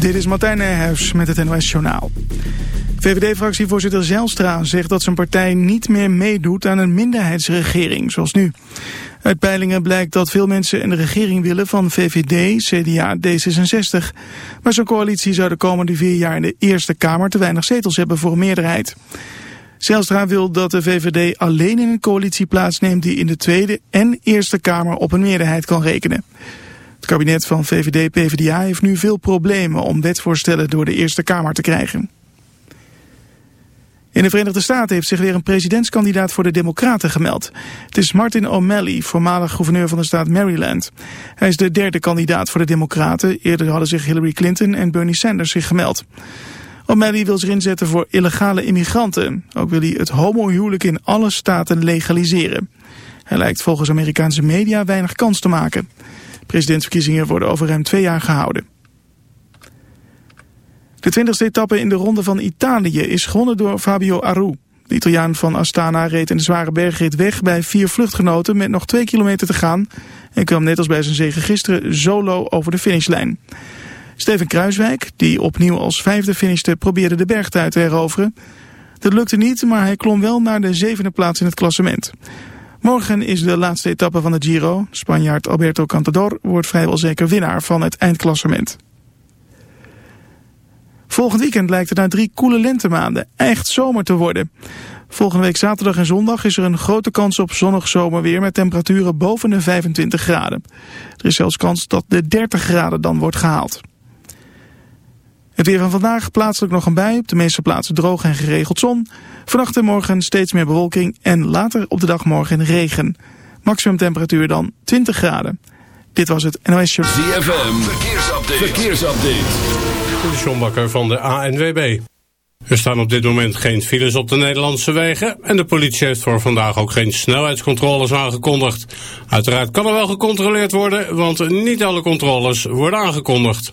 Dit is Martijn Nijhuis met het NOS Journaal. VVD-fractievoorzitter Zijlstra zegt dat zijn partij niet meer meedoet aan een minderheidsregering, zoals nu. Uit peilingen blijkt dat veel mensen een regering willen van VVD, CDA, D66. Maar zo'n coalitie zou de komende vier jaar in de Eerste Kamer te weinig zetels hebben voor een meerderheid. Zijlstra wil dat de VVD alleen in een coalitie plaatsneemt die in de Tweede en Eerste Kamer op een meerderheid kan rekenen. Kabinet van VVD-PVDA heeft nu veel problemen om wetvoorstellen door de Eerste Kamer te krijgen. In de Verenigde Staten heeft zich weer een presidentskandidaat voor de Democraten gemeld. Het is Martin O'Malley, voormalig gouverneur van de staat Maryland. Hij is de derde kandidaat voor de Democraten. Eerder hadden zich Hillary Clinton en Bernie Sanders zich gemeld. O'Malley wil zich inzetten voor illegale immigranten. Ook wil hij het homohuwelijk in alle staten legaliseren. Hij lijkt volgens Amerikaanse media weinig kans te maken. Presidentsverkiezingen worden over ruim twee jaar gehouden. De twintigste etappe in de Ronde van Italië is gewonnen door Fabio Aru. De Italiaan van Astana reed in de zware bergrit weg bij vier vluchtgenoten met nog twee kilometer te gaan. En kwam net als bij zijn zege gisteren solo over de finishlijn. Steven Kruiswijk, die opnieuw als vijfde finishte, probeerde de bergtuit te heroveren. Dat lukte niet, maar hij klom wel naar de zevende plaats in het klassement. Morgen is de laatste etappe van de Giro. Spanjaard Alberto Contador wordt vrijwel zeker winnaar van het eindklassement. Volgend weekend lijkt het na drie koele lentemaanden echt zomer te worden. Volgende week zaterdag en zondag is er een grote kans op zonnig zomerweer met temperaturen boven de 25 graden. Er is zelfs kans dat de 30 graden dan wordt gehaald. Het weer van vandaag, plaatselijk nog een bui, op de meeste plaatsen droog en geregeld zon. Vannacht en morgen steeds meer bewolking en later op de dag morgen regen. Maximum temperatuur dan 20 graden. Dit was het NOS Show. ZFM, verkeersupdate. verkeersupdate. De John Bakker van de ANWB. Er staan op dit moment geen files op de Nederlandse wegen... en de politie heeft voor vandaag ook geen snelheidscontroles aangekondigd. Uiteraard kan er wel gecontroleerd worden... want niet alle controles worden aangekondigd.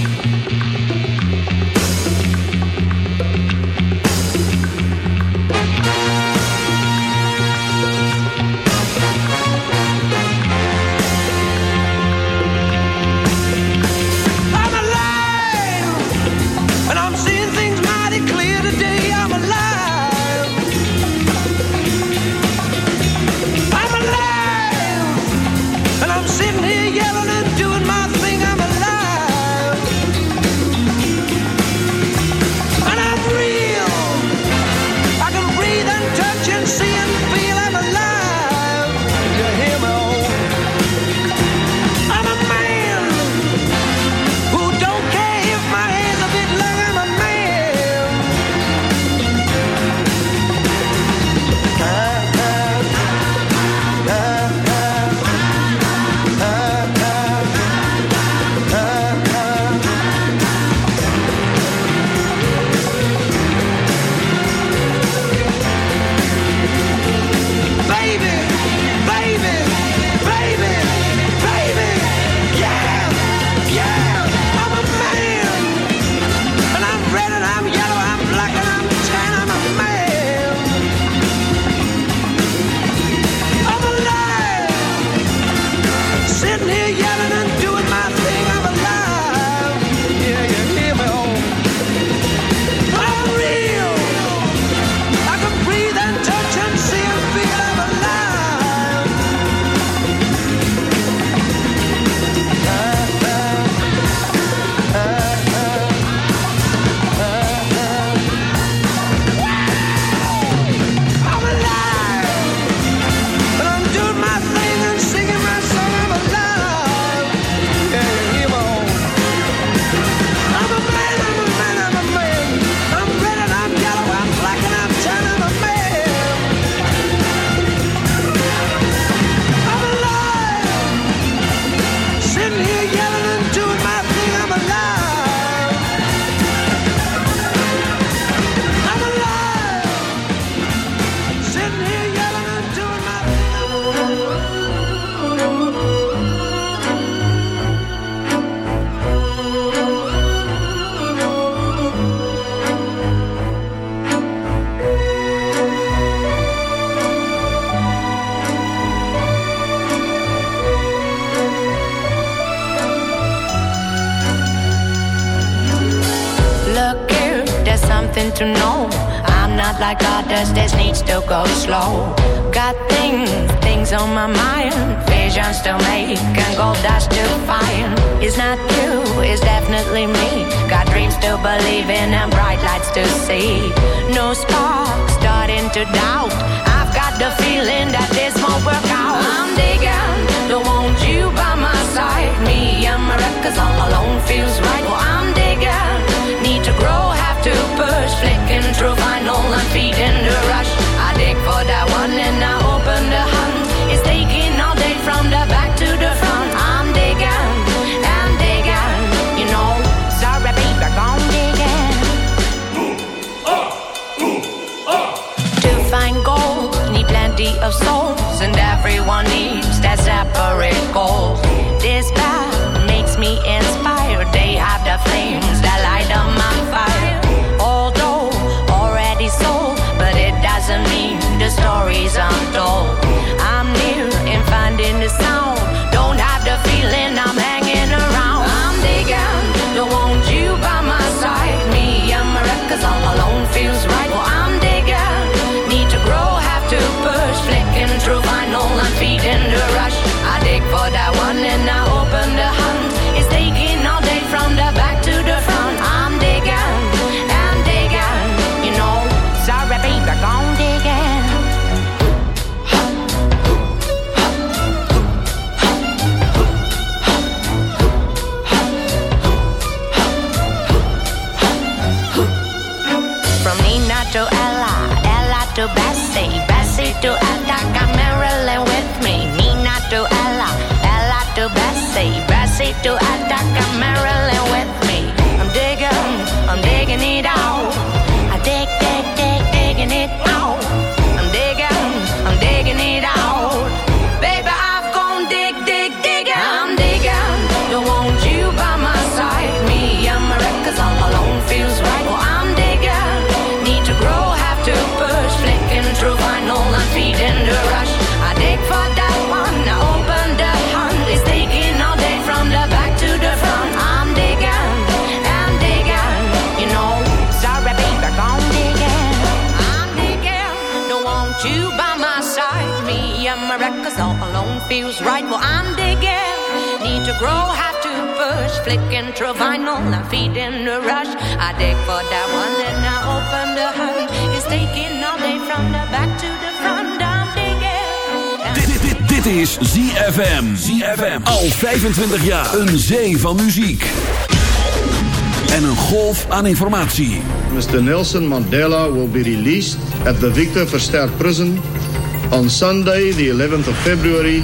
to make and gold dust to find. It's not you, it's definitely me. Got dreams to believe in and bright lights to see. No spark starting to doubt feels right. Well, I'm digging. Need to grow, have to push. Flicking through vinyl, I'm feeding the rush. I dig for that one, and I open the hood. It's taking all day from the back to the front. I'm digging. Dit, dit, dit, is ZFM. ZFM. Al 25 jaar. Een zee van muziek. En een golf aan informatie. Mr. Nelson Mandela will be released at the Victor Verster prison on Sunday, the 11th of February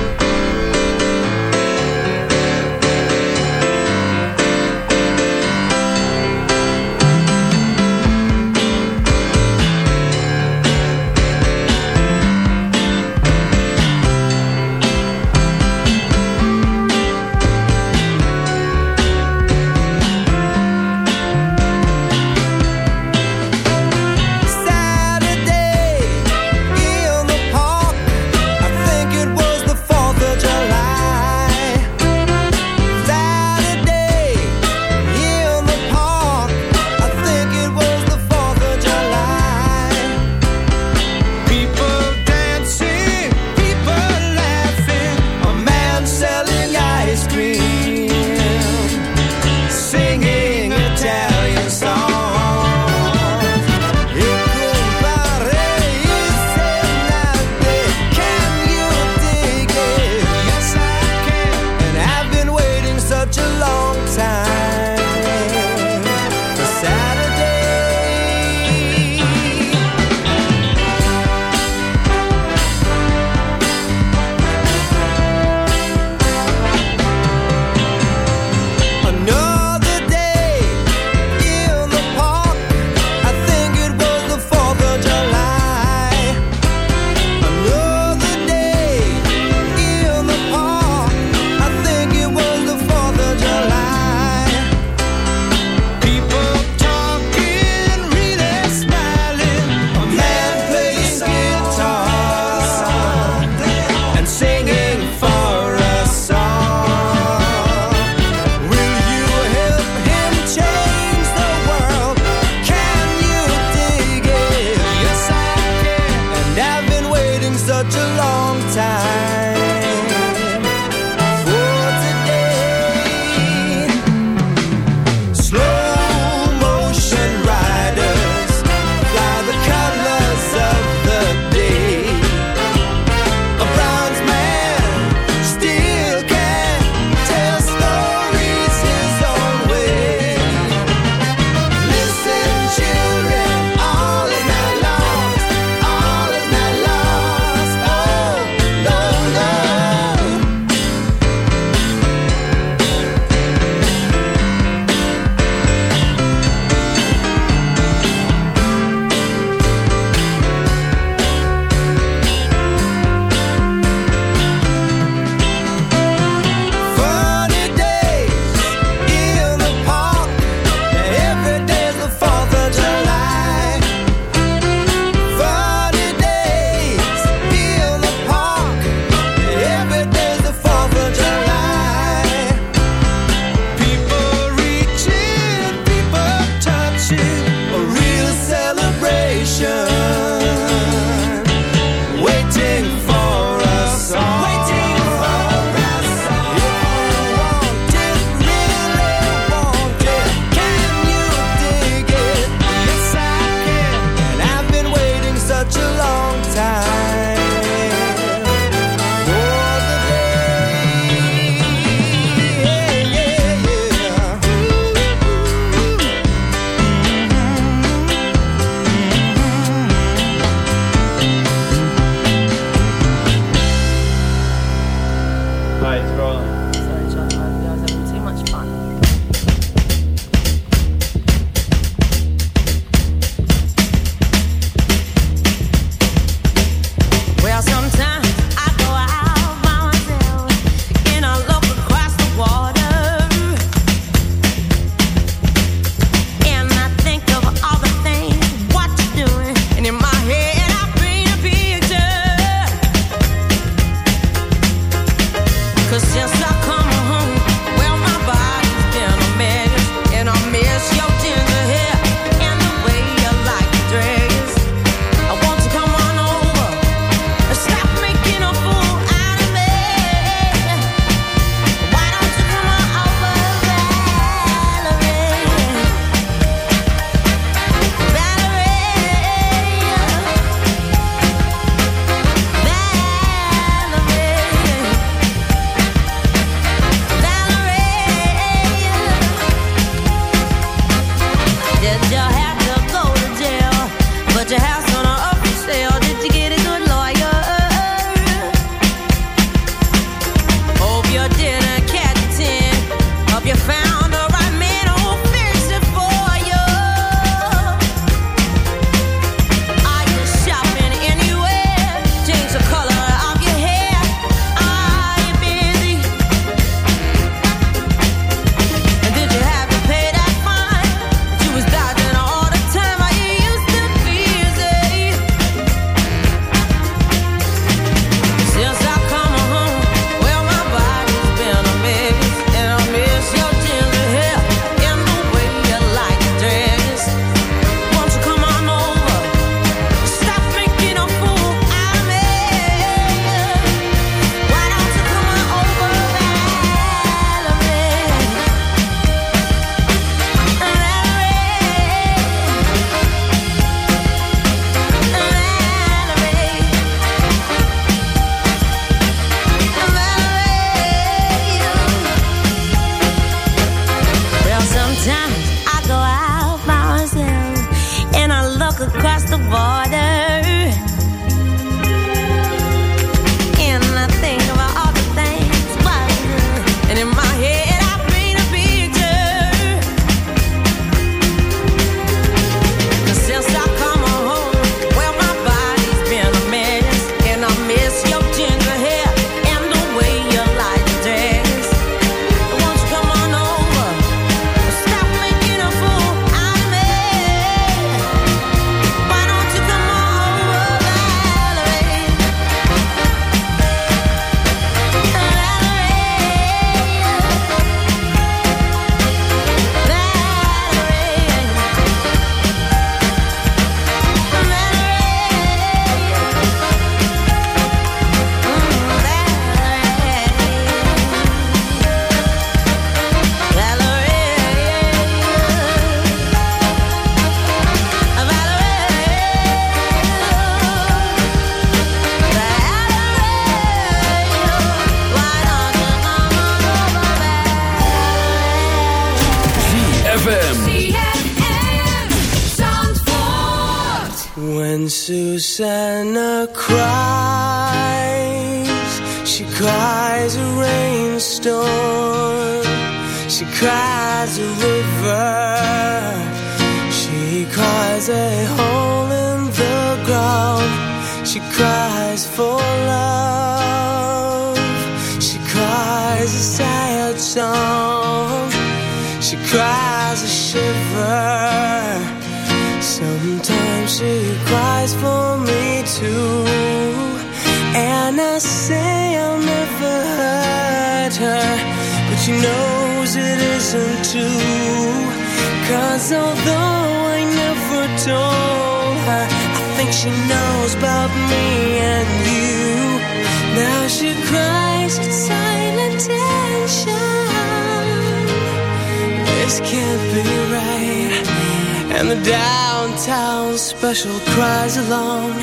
downtown special cries alone.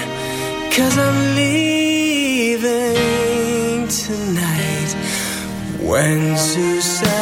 Cause I'm leaving tonight. When Suzanne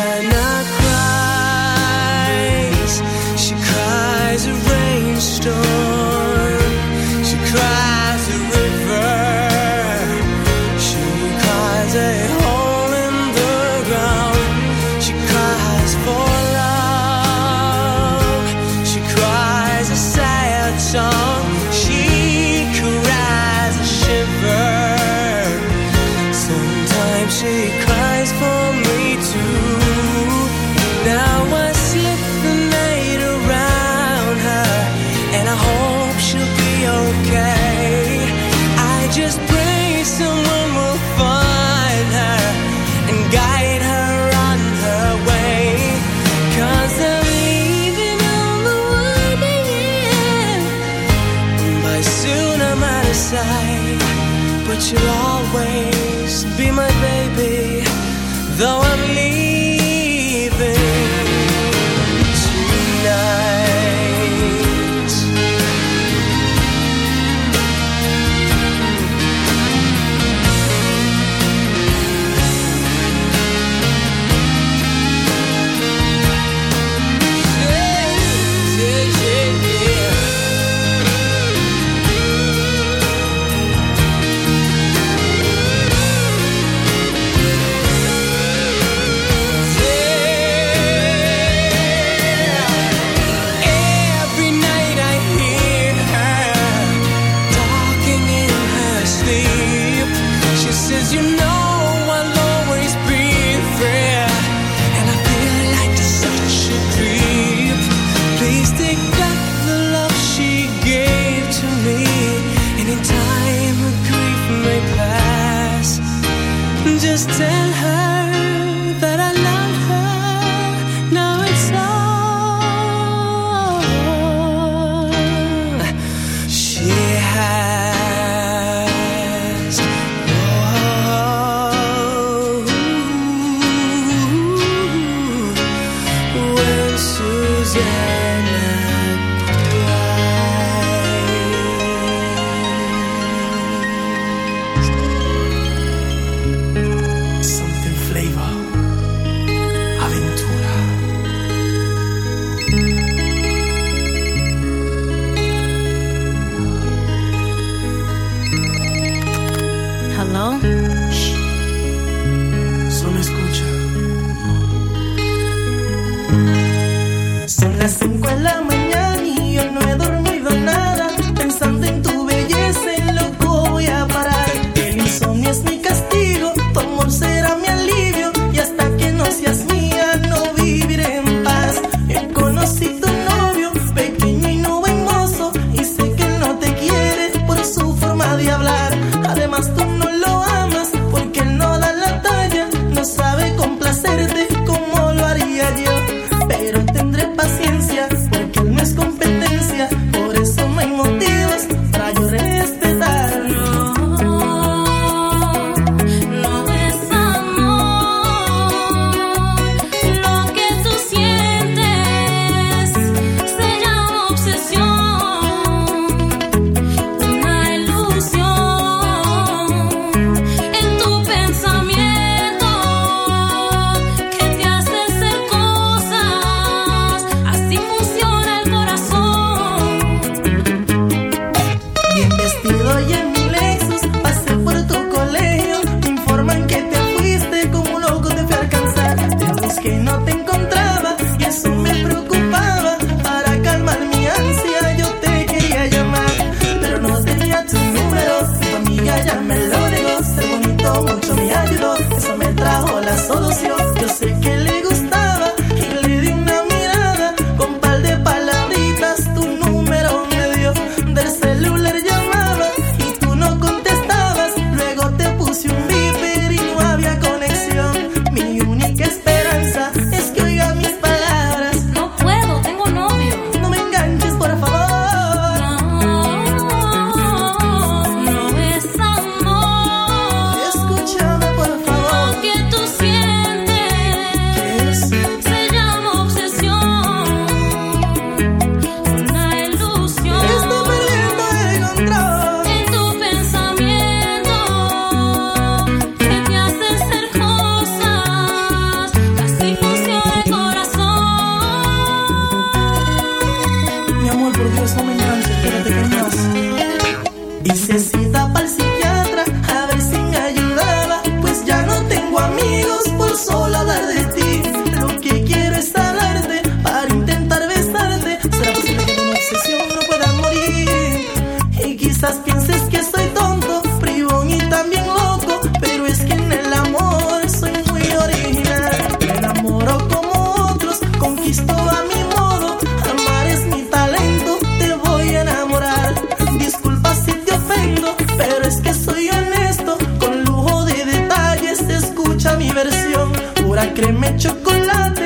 pura crema chocolate.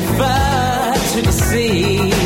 refer to the sea.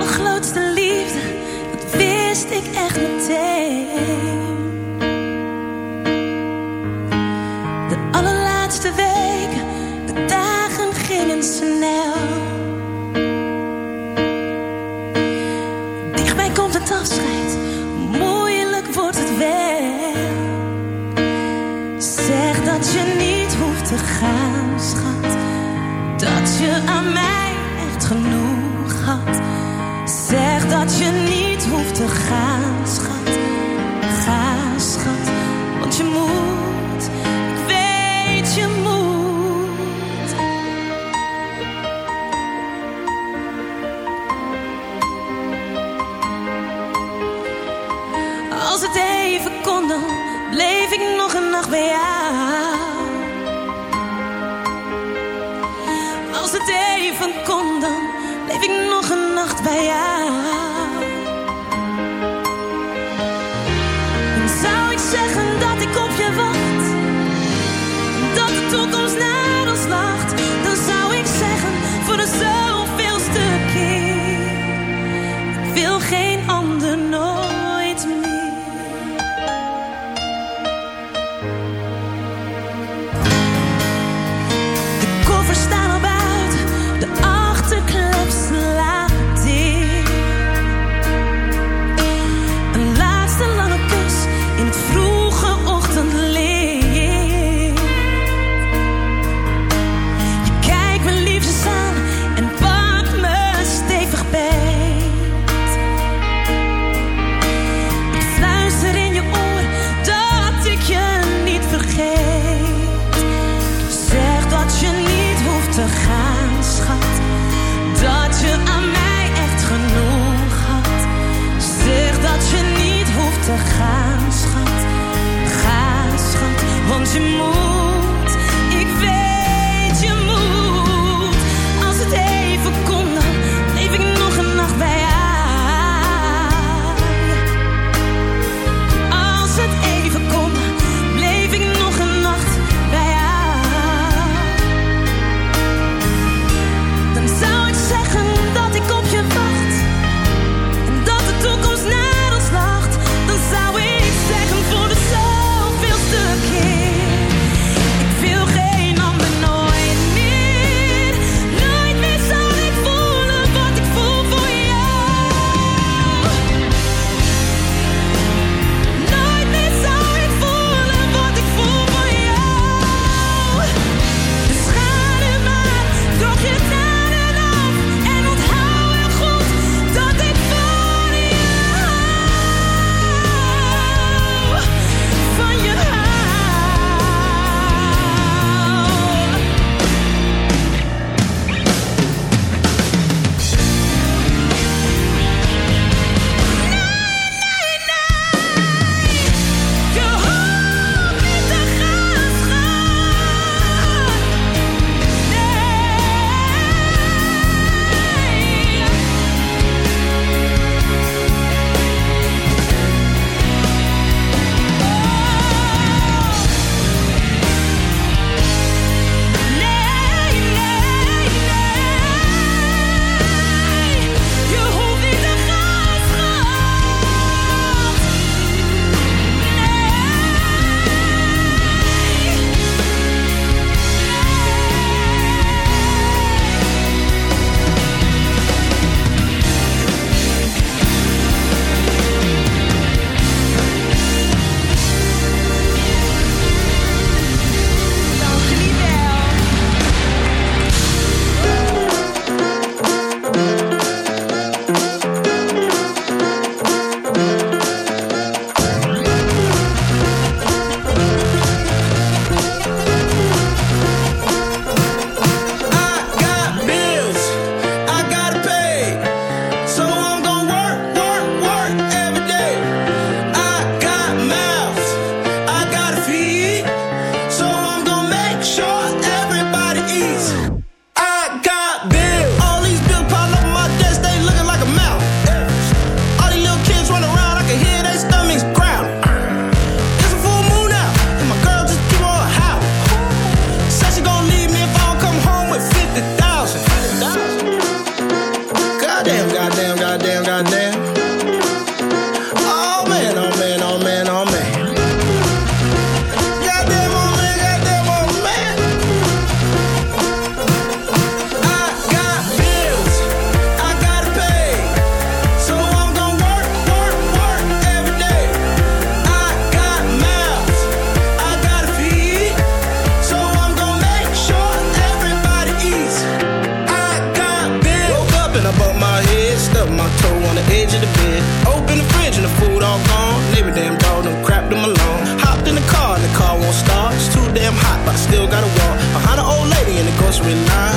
Ach, baby, damn dog, them crap them alone. Hopped in the car and the car won't start. It's too damn hot, but I still gotta walk. Behind an old lady in the grocery line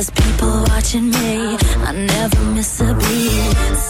There's people watching me. I never miss a beat.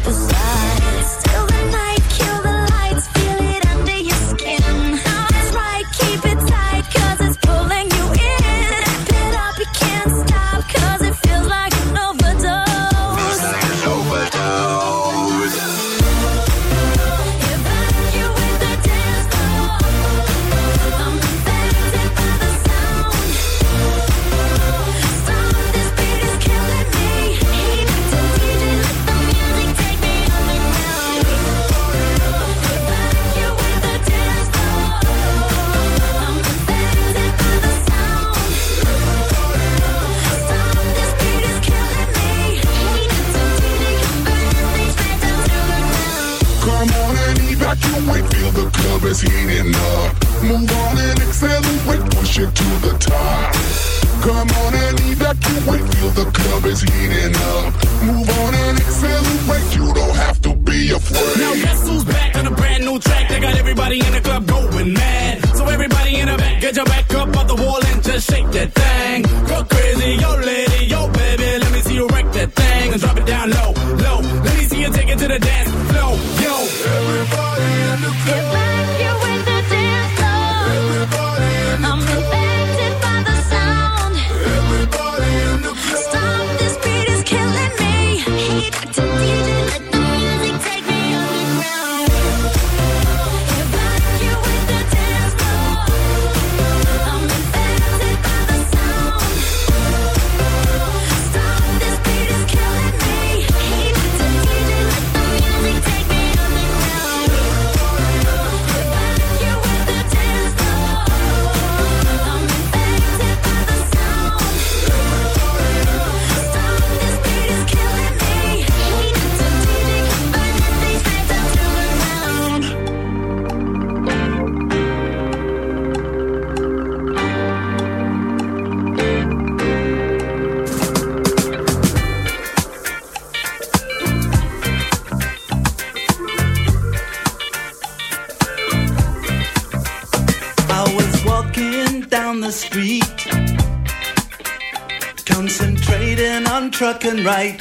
truck and ride.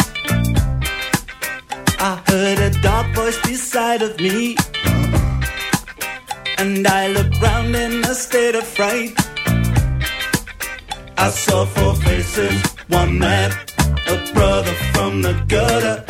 I heard a dark voice beside of me. And I looked round in a state of fright. I saw four faces, one man, a brother from the gutter